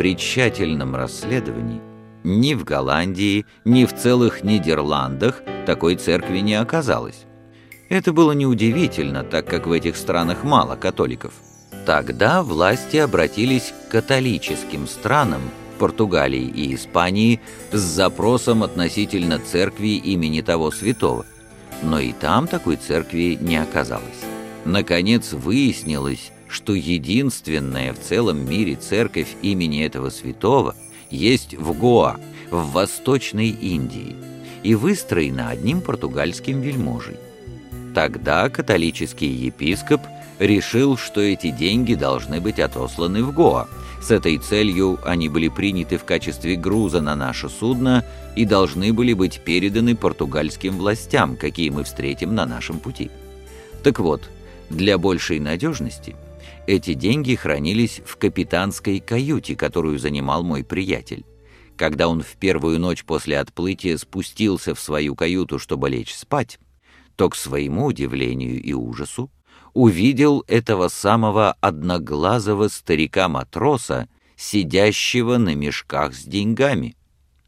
При тщательном расследовании ни в Голландии, ни в целых Нидерландах такой церкви не оказалось. Это было неудивительно, так как в этих странах мало католиков. Тогда власти обратились к католическим странам, Португалии и Испании, с запросом относительно церкви имени того святого. Но и там такой церкви не оказалось. Наконец выяснилось, что единственная в целом мире церковь имени этого святого есть в Гоа, в Восточной Индии, и выстроена одним португальским вельможей. Тогда католический епископ решил, что эти деньги должны быть отосланы в Гоа. С этой целью они были приняты в качестве груза на наше судно и должны были быть переданы португальским властям, какие мы встретим на нашем пути. Так вот, для большей надежности эти деньги хранились в капитанской каюте, которую занимал мой приятель. Когда он в первую ночь после отплытия спустился в свою каюту, чтобы лечь спать, то, к своему удивлению и ужасу, увидел этого самого одноглазого старика-матроса, сидящего на мешках с деньгами.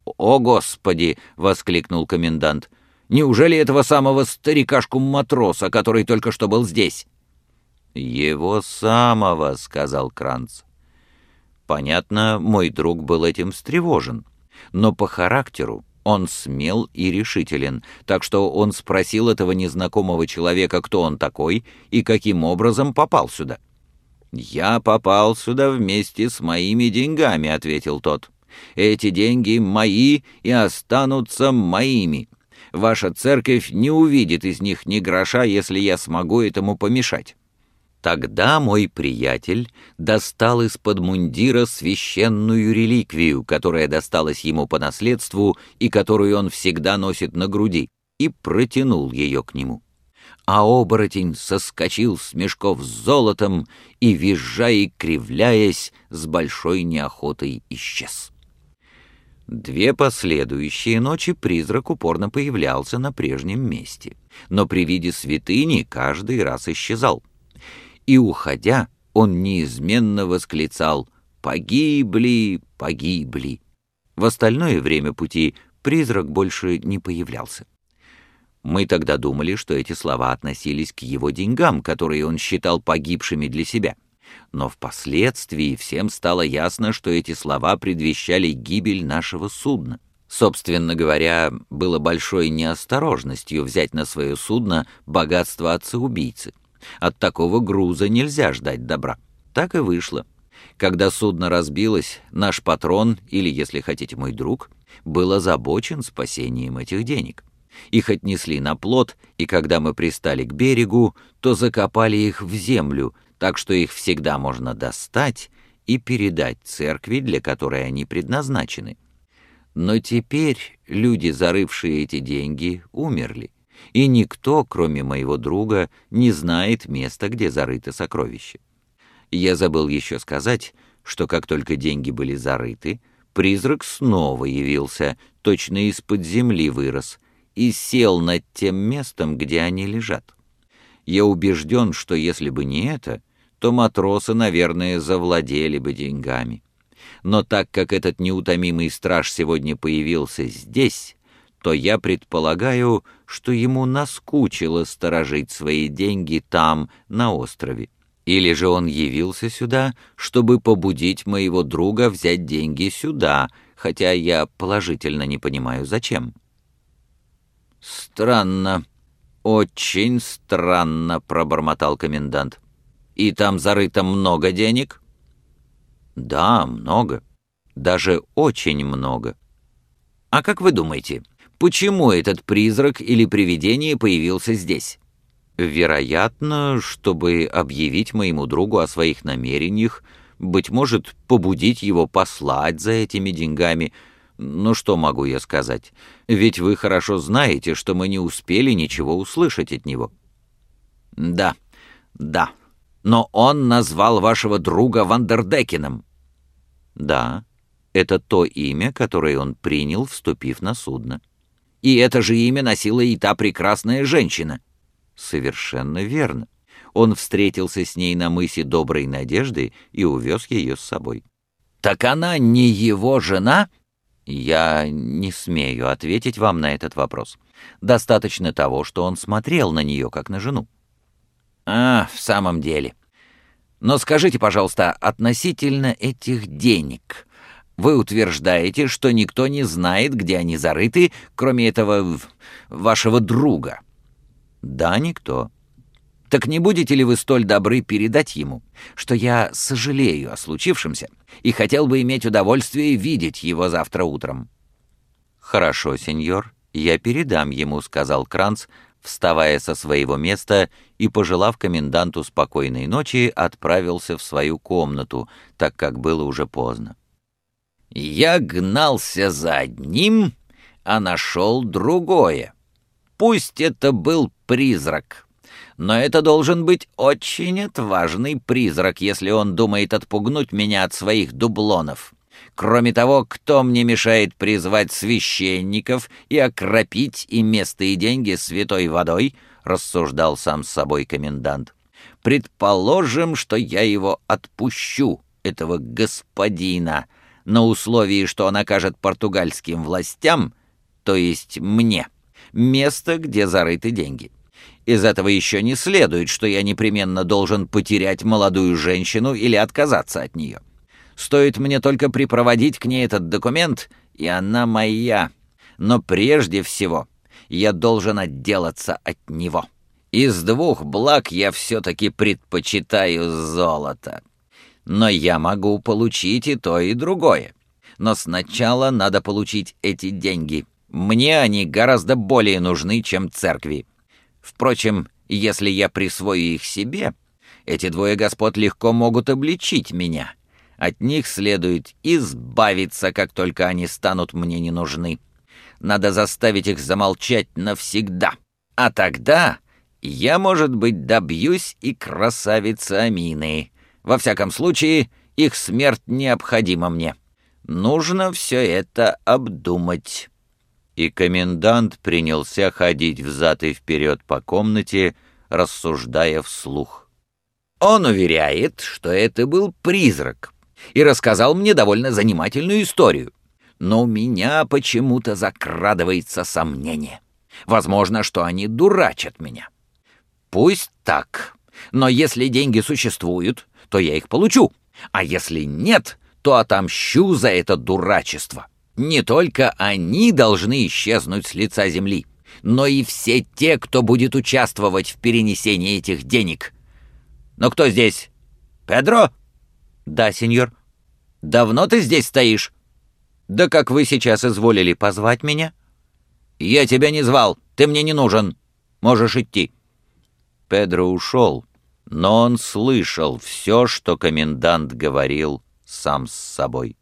«О, Господи!» — воскликнул комендант. «Неужели этого самого старикашку-матроса, который только что был здесь?» «Его самого», — сказал Кранц. Понятно, мой друг был этим встревожен, но по характеру он смел и решителен, так что он спросил этого незнакомого человека, кто он такой и каким образом попал сюда. «Я попал сюда вместе с моими деньгами», — ответил тот. «Эти деньги мои и останутся моими. Ваша церковь не увидит из них ни гроша, если я смогу этому помешать». Тогда мой приятель достал из-под мундира священную реликвию, которая досталась ему по наследству и которую он всегда носит на груди, и протянул ее к нему. А оборотень соскочил с мешков с золотом и, визжа и кривляясь, с большой неохотой исчез. Две последующие ночи призрак упорно появлялся на прежнем месте, но при виде святыни каждый раз исчезал и, уходя, он неизменно восклицал «Погибли, погибли». В остальное время пути призрак больше не появлялся. Мы тогда думали, что эти слова относились к его деньгам, которые он считал погибшими для себя. Но впоследствии всем стало ясно, что эти слова предвещали гибель нашего судна. Собственно говоря, было большой неосторожностью взять на свое судно богатство отца-убийцы. От такого груза нельзя ждать добра. Так и вышло. Когда судно разбилось, наш патрон, или, если хотите, мой друг, был озабочен спасением этих денег. Их отнесли на плот, и когда мы пристали к берегу, то закопали их в землю, так что их всегда можно достать и передать церкви, для которой они предназначены. Но теперь люди, зарывшие эти деньги, умерли и никто, кроме моего друга, не знает места, где зарыто сокровище. Я забыл еще сказать, что как только деньги были зарыты, призрак снова явился, точно из-под земли вырос, и сел над тем местом, где они лежат. Я убежден, что если бы не это, то матросы, наверное, завладели бы деньгами. Но так как этот неутомимый страж сегодня появился здесь, то я предполагаю, что ему наскучило сторожить свои деньги там, на острове. Или же он явился сюда, чтобы побудить моего друга взять деньги сюда, хотя я положительно не понимаю, зачем. «Странно, очень странно», — пробормотал комендант. «И там зарыто много денег?» «Да, много. Даже очень много». «А как вы думаете, Почему этот призрак или привидение появился здесь? Вероятно, чтобы объявить моему другу о своих намерениях, быть может, побудить его послать за этими деньгами. Ну что могу я сказать? Ведь вы хорошо знаете, что мы не успели ничего услышать от него. Да, да. Но он назвал вашего друга Вандердекеном. Да, это то имя, которое он принял, вступив на судно. И это же имя носила и та прекрасная женщина. Совершенно верно. Он встретился с ней на мысе Доброй Надежды и увез ее с собой. Так она не его жена?» «Я не смею ответить вам на этот вопрос. Достаточно того, что он смотрел на нее, как на жену». «А, в самом деле. Но скажите, пожалуйста, относительно этих денег. Вы утверждаете, что никто не знает, где они зарыты, кроме этого вашего друга?» «Да, никто». Так не будете ли вы столь добры передать ему, что я сожалею о случившемся и хотел бы иметь удовольствие видеть его завтра утром?» «Хорошо, сеньор, я передам ему», — сказал Кранц, вставая со своего места и, пожелав коменданту спокойной ночи, отправился в свою комнату, так как было уже поздно. «Я гнался за одним, а нашел другое. Пусть это был призрак». Но это должен быть очень отважный призрак, если он думает отпугнуть меня от своих дублонов. Кроме того, кто мне мешает призвать священников и окропить и место и деньги святой водой, рассуждал сам с собой комендант. Предположим, что я его отпущу, этого господина, на условии, что он окажет португальским властям, то есть мне, место, где зарыты деньги. Из этого еще не следует, что я непременно должен потерять молодую женщину или отказаться от нее. Стоит мне только припроводить к ней этот документ, и она моя. Но прежде всего я должен отделаться от него. Из двух благ я все-таки предпочитаю золото. Но я могу получить и то, и другое. Но сначала надо получить эти деньги. Мне они гораздо более нужны, чем церкви. Впрочем, если я присвою их себе, эти двое господ легко могут обличить меня. От них следует избавиться, как только они станут мне не нужны. Надо заставить их замолчать навсегда. А тогда я, может быть, добьюсь и красавицы Амины. Во всяком случае, их смерть необходима мне. Нужно все это обдумать» и комендант принялся ходить взад и вперед по комнате, рассуждая вслух. Он уверяет, что это был призрак, и рассказал мне довольно занимательную историю. Но у меня почему-то закрадывается сомнение. Возможно, что они дурачат меня. Пусть так, но если деньги существуют, то я их получу, а если нет, то отомщу за это дурачество. Не только они должны исчезнуть с лица земли, но и все те, кто будет участвовать в перенесении этих денег. Но кто здесь? Педро? Да, сеньор. Давно ты здесь стоишь? Да как вы сейчас изволили позвать меня? Я тебя не звал, ты мне не нужен. Можешь идти. Педро ушел, но он слышал все, что комендант говорил сам с собой.